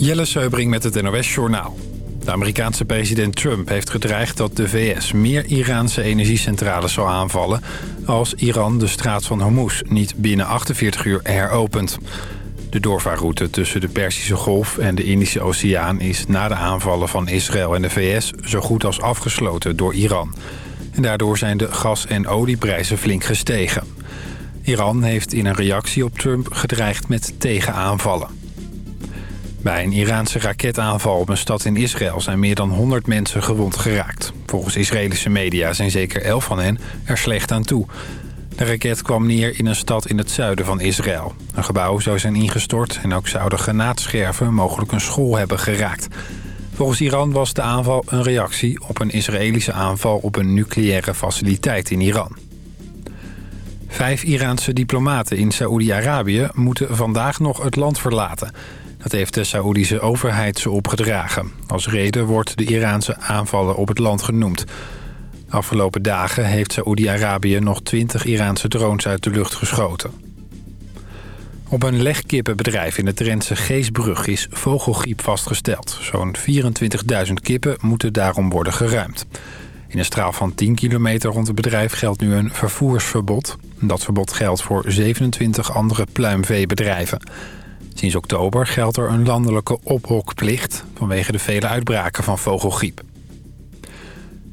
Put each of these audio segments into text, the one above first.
Jelle Seubring met het NOS Journaal. De Amerikaanse president Trump heeft gedreigd dat de VS meer Iraanse energiecentrales zal aanvallen... als Iran de straat van Hormuz niet binnen 48 uur heropent. De doorvaarroute tussen de Perzische Golf en de Indische Oceaan... is na de aanvallen van Israël en de VS zo goed als afgesloten door Iran. En daardoor zijn de gas- en olieprijzen flink gestegen. Iran heeft in een reactie op Trump gedreigd met tegenaanvallen. Bij een Iraanse raketaanval op een stad in Israël zijn meer dan 100 mensen gewond geraakt. Volgens Israëlische media zijn zeker 11 van hen er slecht aan toe. De raket kwam neer in een stad in het zuiden van Israël. Een gebouw zou zijn ingestort en ook zouden granaatscherven mogelijk een school hebben geraakt. Volgens Iran was de aanval een reactie op een Israëlische aanval op een nucleaire faciliteit in Iran. Vijf Iraanse diplomaten in Saoedi-Arabië moeten vandaag nog het land verlaten... Dat heeft de Saoedische overheid ze opgedragen. Als reden wordt de Iraanse aanvallen op het land genoemd. Afgelopen dagen heeft Saoedi-Arabië nog 20 Iraanse drones uit de lucht geschoten. Op een legkippenbedrijf in de Drentse Geesbrug is vogelgriep vastgesteld. Zo'n 24.000 kippen moeten daarom worden geruimd. In een straal van 10 kilometer rond het bedrijf geldt nu een vervoersverbod. Dat verbod geldt voor 27 andere pluimveebedrijven. Sinds oktober geldt er een landelijke ophokplicht... vanwege de vele uitbraken van vogelgriep.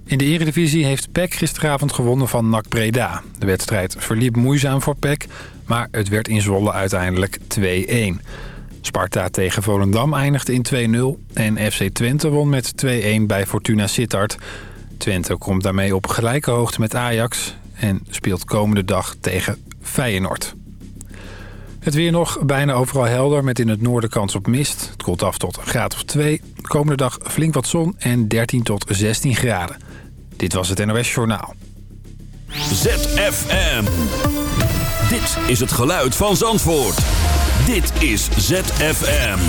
In de eredivisie heeft PEC gisteravond gewonnen van NAC Breda. De wedstrijd verliep moeizaam voor PEC, maar het werd in Zwolle uiteindelijk 2-1. Sparta tegen Volendam eindigde in 2-0 en FC Twente won met 2-1 bij Fortuna Sittard. Twente komt daarmee op gelijke hoogte met Ajax en speelt komende dag tegen Feyenoord. Het weer nog bijna overal helder met in het noorden kans op mist. Het koelt af tot een graad of 2. Komende dag flink wat zon en 13 tot 16 graden. Dit was het NOS Journaal. ZFM. Dit is het geluid van Zandvoort. Dit is ZFM.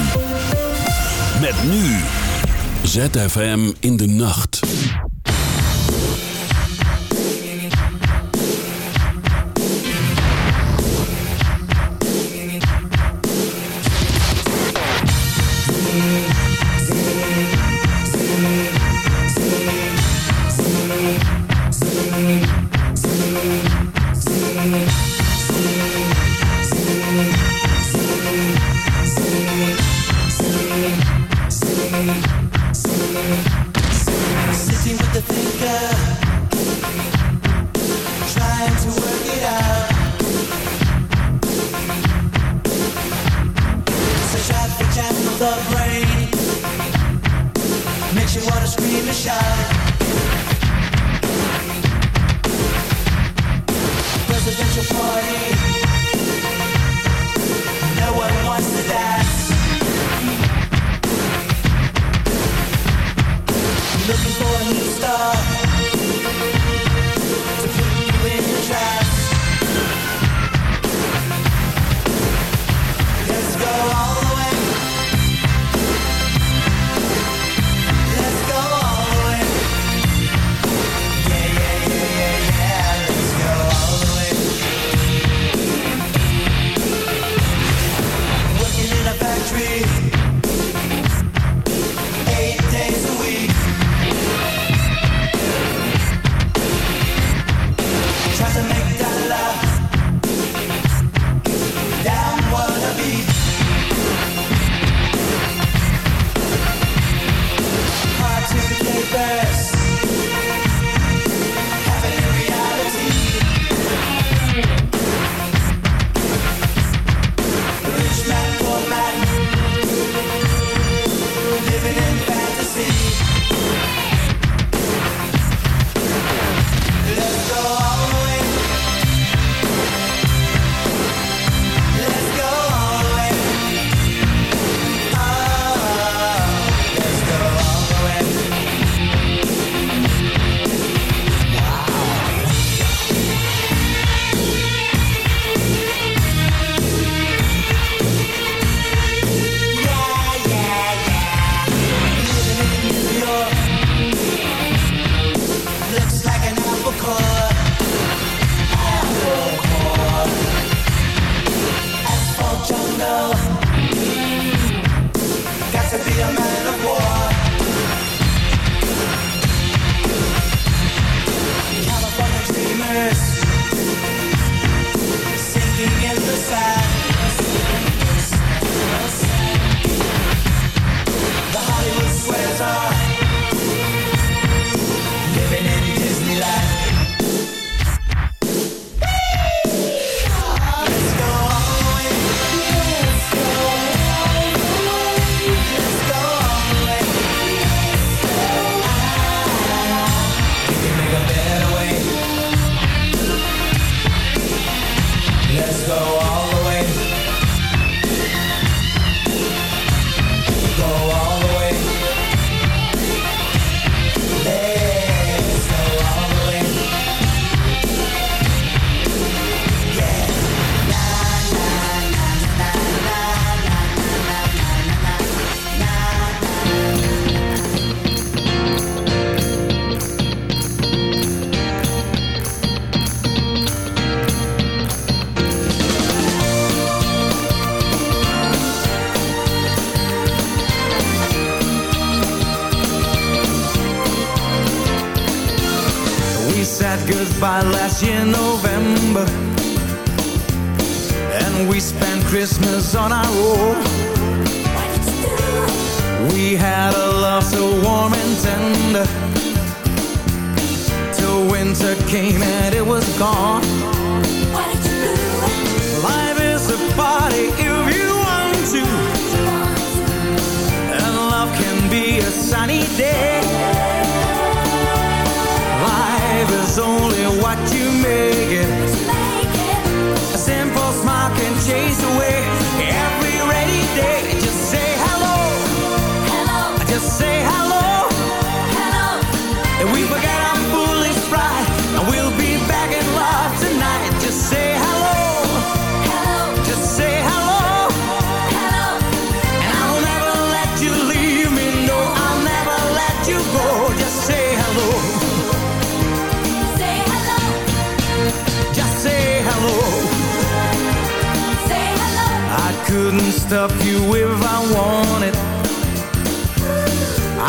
Met nu. ZFM in de nacht.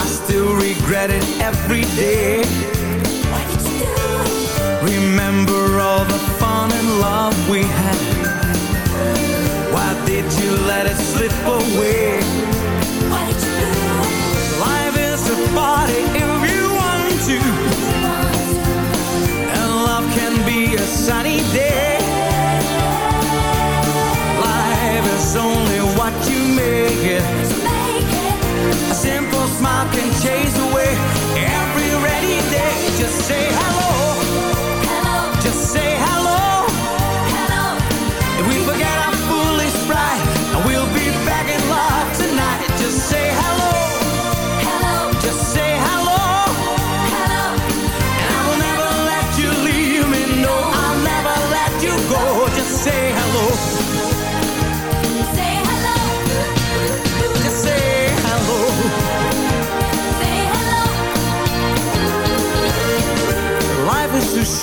still regret it every day What did you do? Remember all the fun and love we had Why did you let it slip away? What did you do? Life is a party if you want to And love can be a sunny day Life is only what you make it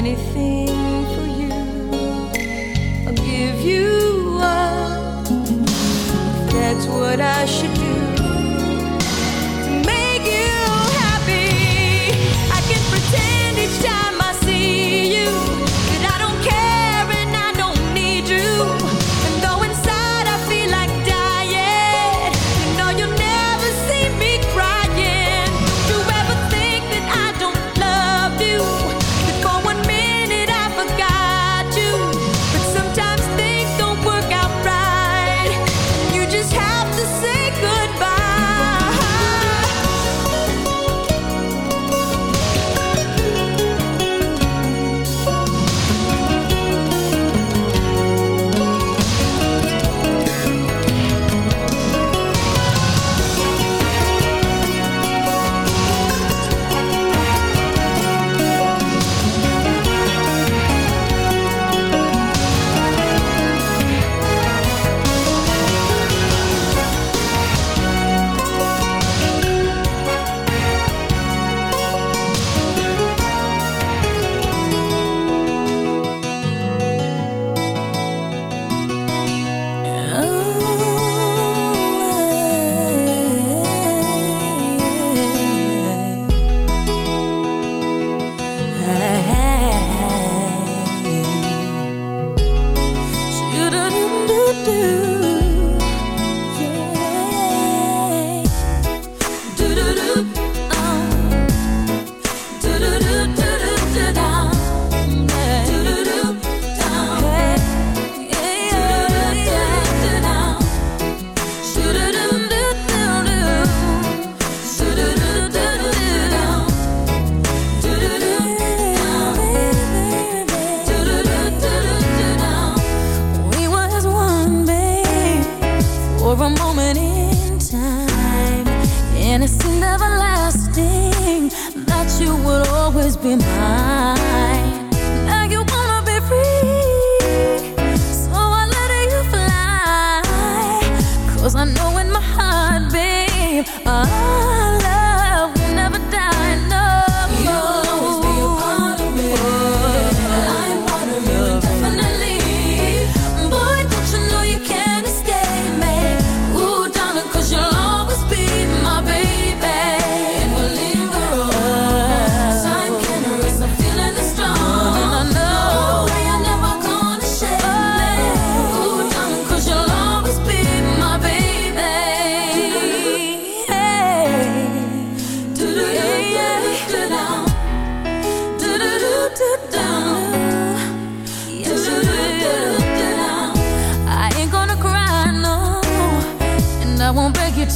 anything for you. I'll give you up. If that's what I should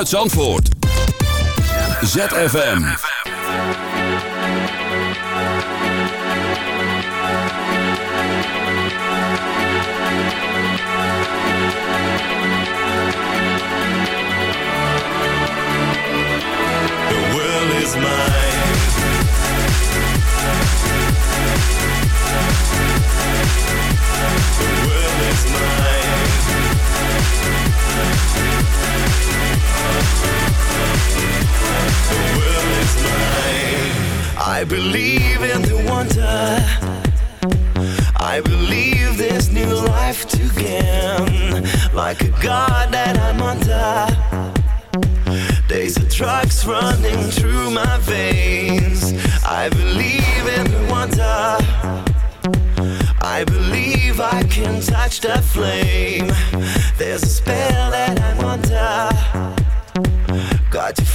Uit Zandvoort. ZFM. is mine I believe in the wonder. I believe this new life to gain. Like a god that I'm under. There's a drugs running through my veins. I believe in the wonder. I believe I can touch the flame. There's a spell that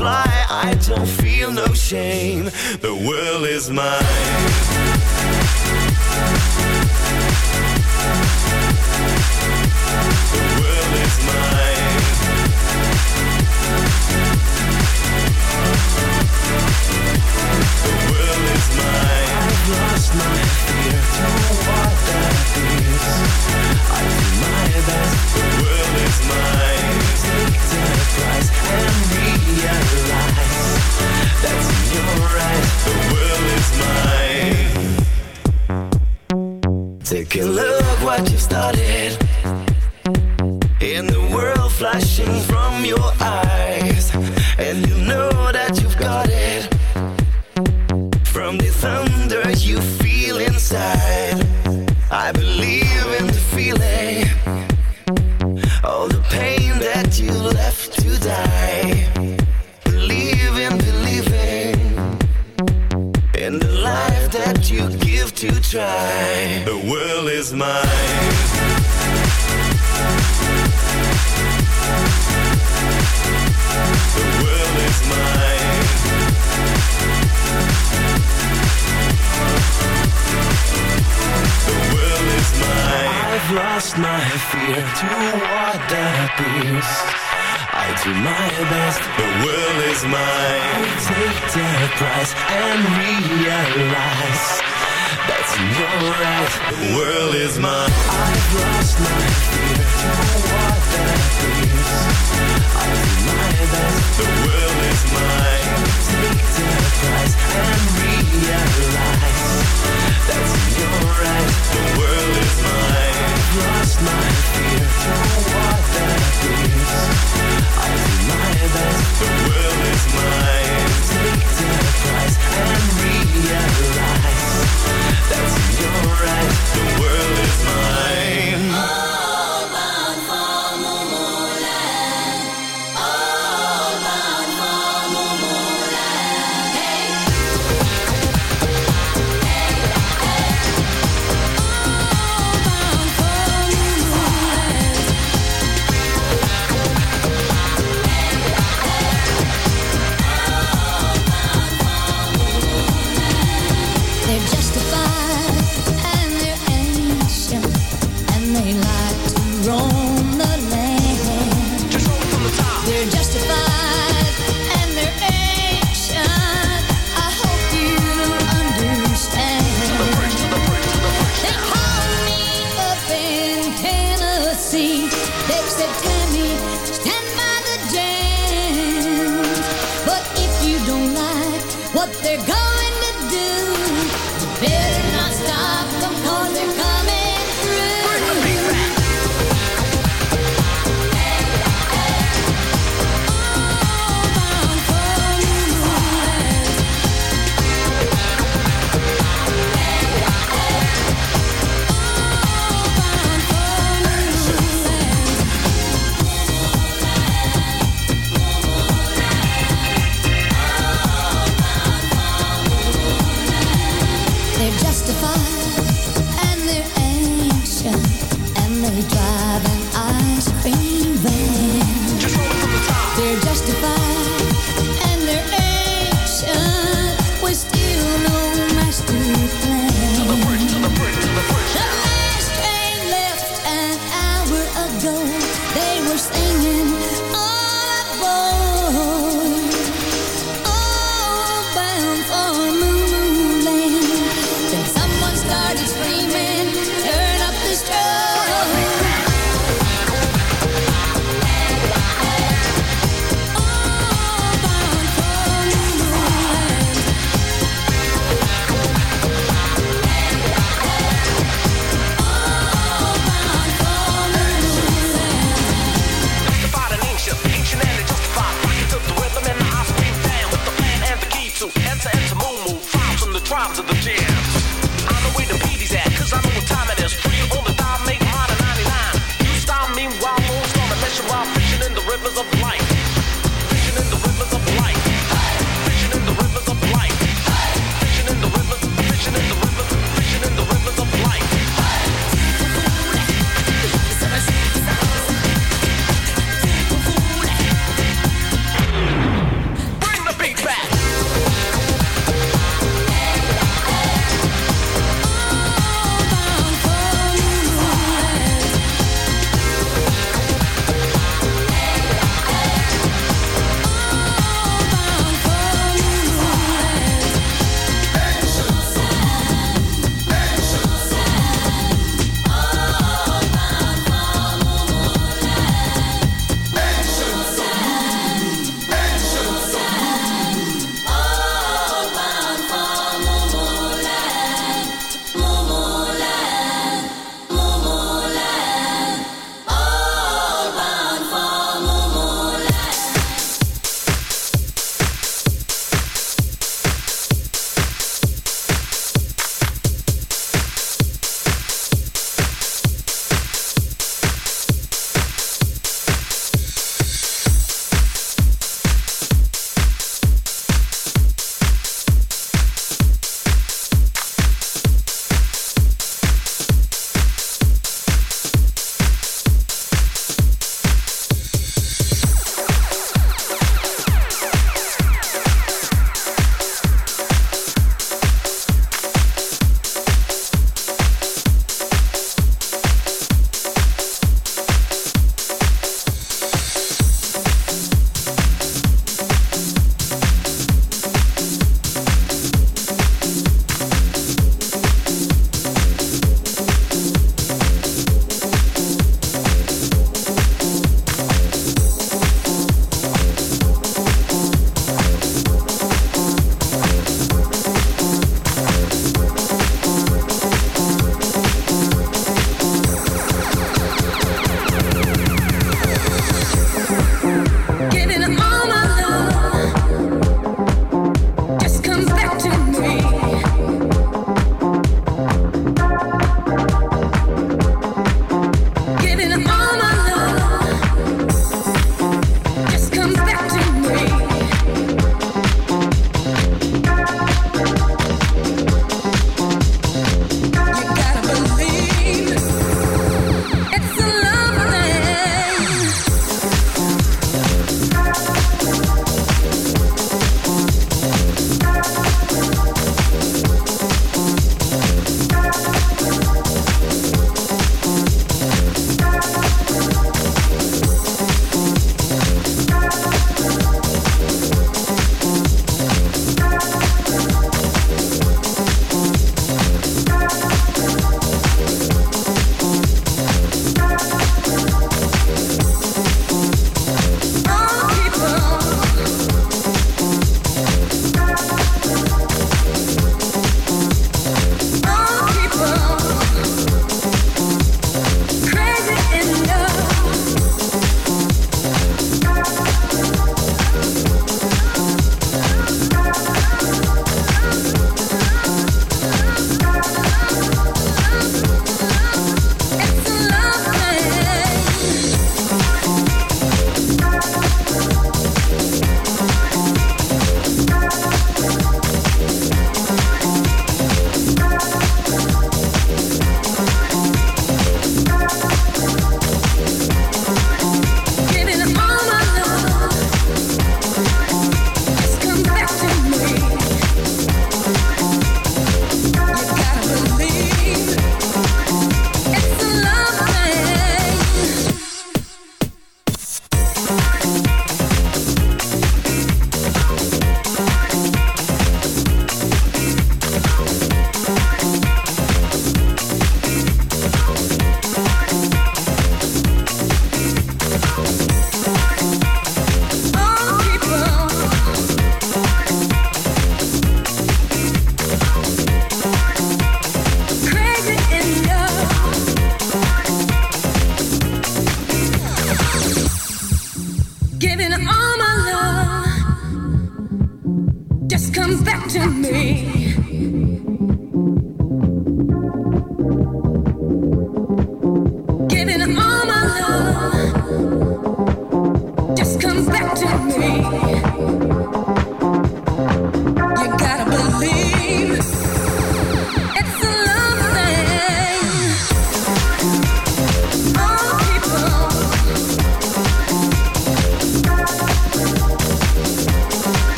fly. I don't feel no shame. The world is mine. The world is mine. The world is mine.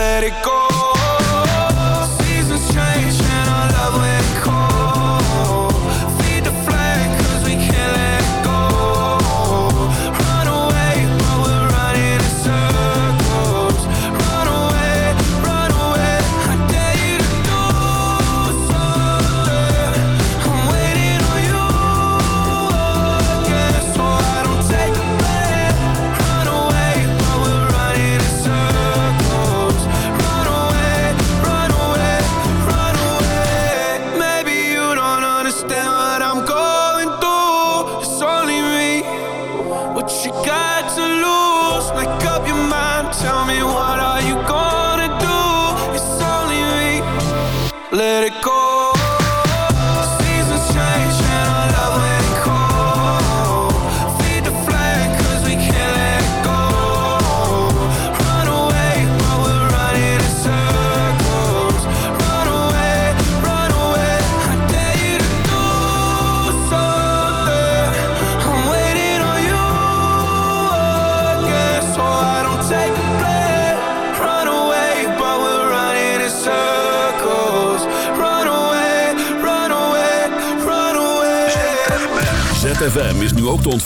let it go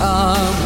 Are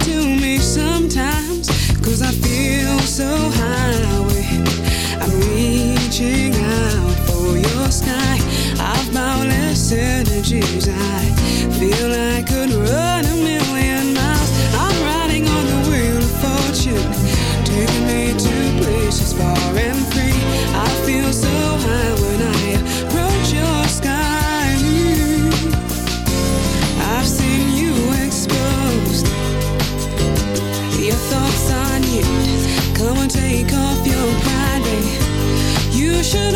I feel I could run a million miles. I'm riding on the wheel of fortune, taking me to places far and free. I feel so high when I approach your sky. I've seen you exposed. Your thoughts on you. Come and take off your pride. You should